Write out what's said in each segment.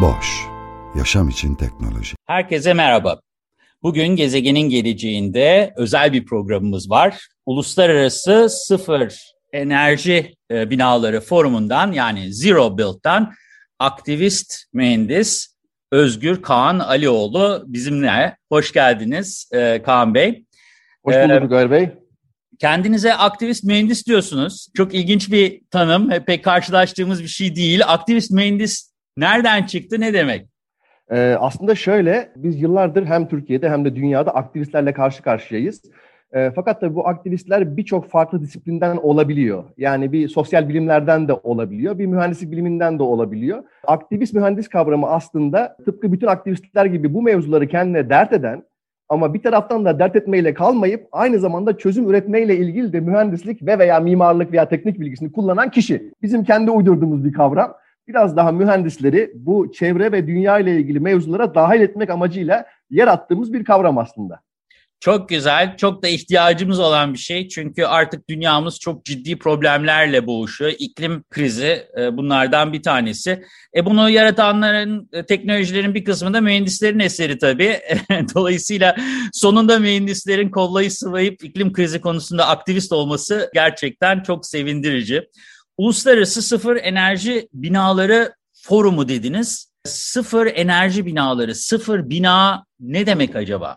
Boş, yaşam için teknoloji. Herkese merhaba. Bugün gezegenin geleceğinde özel bir programımız var. Uluslararası Sıfır Enerji e, Binaları Forumu'ndan yani Zero Build'dan aktivist mühendis Özgür Kaan Alioğlu bizimle. Hoş geldiniz e, Kaan Bey. Hoş bulduk ee, Bey. Kendinize aktivist mühendis diyorsunuz. Çok ilginç bir tanım. Pek karşılaştığımız bir şey değil. Aktivist mühendis nereden çıktı, ne demek? Ee, aslında şöyle, biz yıllardır hem Türkiye'de hem de dünyada aktivistlerle karşı karşıyayız. E, fakat tabii bu aktivistler birçok farklı disiplinden olabiliyor. Yani bir sosyal bilimlerden de olabiliyor, bir mühendislik biliminden de olabiliyor. Aktivist mühendis kavramı aslında tıpkı bütün aktivistler gibi bu mevzuları kendine dert eden ama bir taraftan da dert etmeyle kalmayıp aynı zamanda çözüm üretmeyle ilgili de mühendislik ve veya mimarlık veya teknik bilgisini kullanan kişi. Bizim kendi uydurduğumuz bir kavram. Biraz daha mühendisleri bu çevre ve dünya ile ilgili mevzulara dahil etmek amacıyla yer attığımız bir kavram aslında. Çok güzel, çok da ihtiyacımız olan bir şey. Çünkü artık dünyamız çok ciddi problemlerle boğuşuyor. İklim krizi e, bunlardan bir tanesi. E bunu yaratanların, e, teknolojilerin bir kısmı da mühendislerin eseri tabii. Dolayısıyla sonunda mühendislerin kollayı sıvayıp iklim krizi konusunda aktivist olması gerçekten çok sevindirici. Uluslararası Sıfır Enerji Binaları Forumu dediniz. Sıfır enerji binaları, sıfır bina ne demek acaba?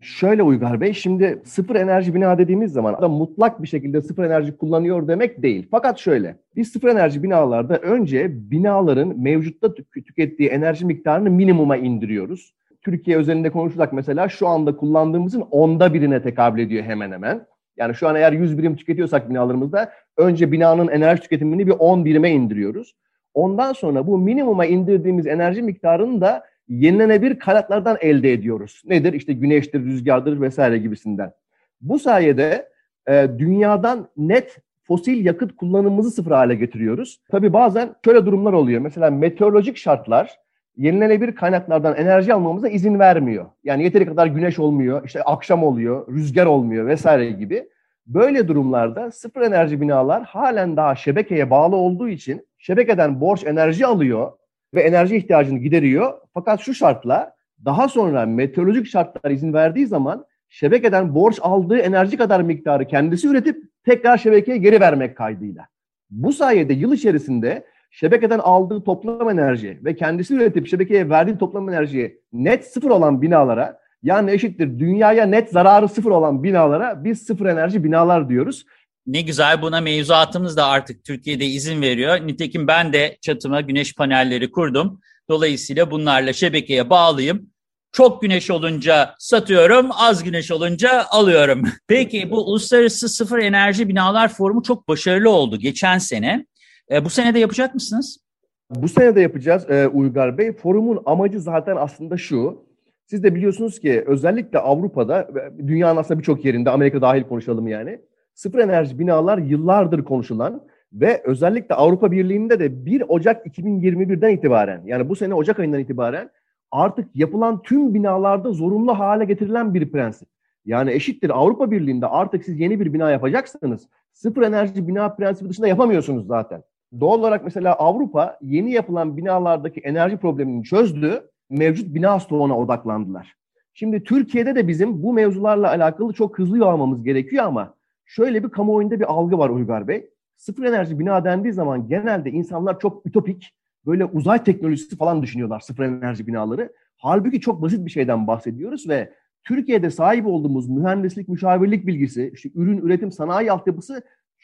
Şöyle Uygar Bey, şimdi sıfır enerji bina dediğimiz zaman da mutlak bir şekilde sıfır enerji kullanıyor demek değil. Fakat şöyle, biz sıfır enerji binalarda önce binaların mevcutta tükettiği enerji miktarını minimuma indiriyoruz. Türkiye özelinde konuşursak mesela şu anda kullandığımızın onda birine tekabül ediyor hemen hemen. Yani şu an eğer 100 birim tüketiyorsak binalarımızda önce binanın enerji tüketimini bir 10 birime indiriyoruz. Ondan sonra bu minimuma indirdiğimiz enerji miktarını da yenilenebilir kaynaklardan elde ediyoruz. Nedir? İşte güneştir, rüzgardır vesaire gibisinden. Bu sayede e, dünyadan net fosil yakıt kullanımımızı sıfır hale getiriyoruz. Tabii bazen şöyle durumlar oluyor. Mesela meteorolojik şartlar yenilenebilir kaynaklardan enerji almamıza izin vermiyor. Yani yeteri kadar güneş olmuyor, işte akşam oluyor, rüzgar olmuyor vesaire gibi. Böyle durumlarda sıfır enerji binalar halen daha şebekeye bağlı olduğu için şebekeden borç enerji alıyor ve enerji ihtiyacını gideriyor. Fakat şu şartla daha sonra meteorolojik şartlar izin verdiği zaman şebekeden borç aldığı enerji kadar miktarı kendisi üretip tekrar şebekeye geri vermek kaydıyla. Bu sayede yıl içerisinde şebekeden aldığı toplam enerji ve kendisi üretip şebekeye verdiği toplam enerjiyi net sıfır olan binalara yani eşittir dünyaya net zararı sıfır olan binalara biz sıfır enerji binalar diyoruz. Ne güzel buna mevzuatımız da artık Türkiye'de izin veriyor. Nitekim ben de çatıma güneş panelleri kurdum. Dolayısıyla bunlarla şebekeye bağlayayım. Çok güneş olunca satıyorum, az güneş olunca alıyorum. Peki bu Uluslararası Sıfır Enerji Binalar Forumu çok başarılı oldu geçen sene. E, bu sene de yapacak mısınız? Bu sene de yapacağız e, Uygar Bey. Forumun amacı zaten aslında şu. Siz de biliyorsunuz ki özellikle Avrupa'da, dünyanın aslında birçok yerinde, Amerika dahil konuşalım yani sıfır enerji binalar yıllardır konuşulan ve özellikle Avrupa Birliği'nde de 1 Ocak 2021'den itibaren yani bu sene Ocak ayından itibaren artık yapılan tüm binalarda zorunlu hale getirilen bir prensip. Yani eşittir Avrupa Birliği'nde artık siz yeni bir bina yapacaksanız sıfır enerji bina prensibi dışında yapamıyorsunuz zaten. Doğal olarak mesela Avrupa yeni yapılan binalardaki enerji problemini çözdü, mevcut bina stoğuna odaklandılar. Şimdi Türkiye'de de bizim bu mevzularla alakalı çok hızlı yol almamız gerekiyor ama şöyle bir kamuoyunda bir algı var Uygar Bey. Sıfır enerji bina dendiği zaman genelde insanlar çok ütopik, böyle uzay teknolojisi falan düşünüyorlar sıfır enerji binaları. Halbuki çok basit bir şeyden bahsediyoruz ve Türkiye'de sahip olduğumuz mühendislik, müşavirlik bilgisi, işte ürün, üretim, sanayi altyapısı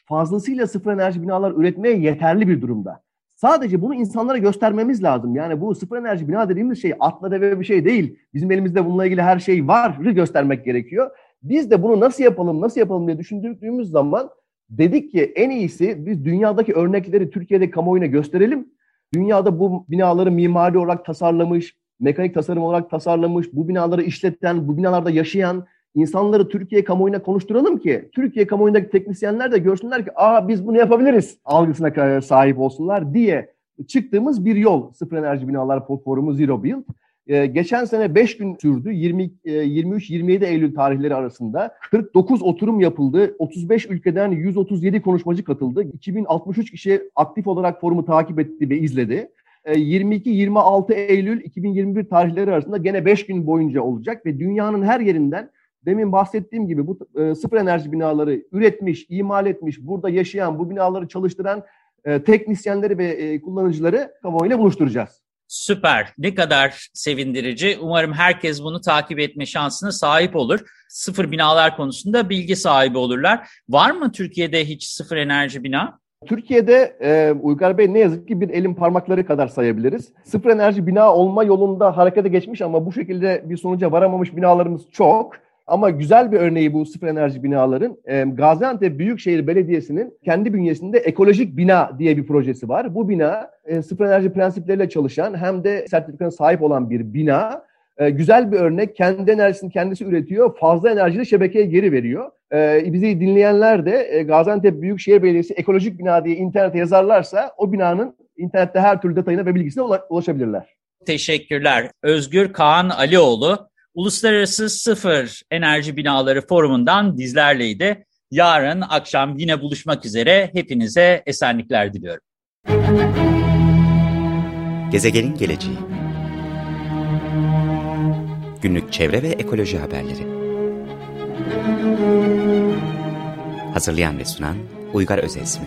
fazlasıyla sıfır enerji binalar üretmeye yeterli bir durumda. Sadece bunu insanlara göstermemiz lazım. Yani bu sıfır enerji bina dediğimiz şey atla deve bir şey değil. Bizim elimizde bununla ilgili her şey var göstermek gerekiyor. Biz de bunu nasıl yapalım, nasıl yapalım diye düşündüğümüz zaman Dedik ki en iyisi biz dünyadaki örnekleri Türkiye'de kamuoyuna gösterelim. Dünyada bu binaları mimari olarak tasarlamış, mekanik tasarım olarak tasarlamış, bu binaları işleten, bu binalarda yaşayan insanları Türkiye kamuoyuna konuşturalım ki Türkiye kamuoyundaki teknisyenler de görsünler ki aa biz bunu yapabiliriz algısına sahip olsunlar diye çıktığımız bir yol sıfır enerji binalar forumu Zero Build. Ee, geçen sene 5 gün sürdü. 20, 23-27 e, Eylül tarihleri arasında 49 oturum yapıldı. 35 ülkeden 137 konuşmacı katıldı. 2063 kişi aktif olarak forumu takip etti ve izledi. 22-26 ee, Eylül 2021 tarihleri arasında gene 5 gün boyunca olacak ve dünyanın her yerinden demin bahsettiğim gibi bu e, sıfır enerji binaları üretmiş, imal etmiş, burada yaşayan, bu binaları çalıştıran e, teknisyenleri ve e, kullanıcıları kamuoyuyla buluşturacağız. Süper. Ne kadar sevindirici. Umarım herkes bunu takip etme şansına sahip olur. Sıfır binalar konusunda bilgi sahibi olurlar. Var mı Türkiye'de hiç sıfır enerji bina? Türkiye'de e, Uygar Bey ne yazık ki bir elin parmakları kadar sayabiliriz. Sıfır enerji bina olma yolunda harekete geçmiş ama bu şekilde bir sonuca varamamış binalarımız çok. Ama güzel bir örneği bu sıfır enerji binaların. E, Gaziantep Büyükşehir Belediyesi'nin kendi bünyesinde ekolojik bina diye bir projesi var. Bu bina e, sıfır enerji prensipleriyle çalışan hem de sertifikasına sahip olan bir bina. E, güzel bir örnek. Kendi enerjisini kendisi üretiyor. Fazla enerjiyi şebekeye geri veriyor. E, bizi dinleyenler de e, Gaziantep Büyükşehir Belediyesi ekolojik bina diye internete yazarlarsa o binanın internette her türlü detayına ve bilgisine ulaşabilirler. Teşekkürler. Özgür Kaan Alioğlu Uluslararası Sıfır Enerji Binaları Forumu'ndan bizlerleydi. Yarın akşam yine buluşmak üzere. Hepinize esenlikler diliyorum. Gezegenin geleceği Günlük çevre ve ekoloji haberleri Hazırlayan ve sunan Uygar Özesmi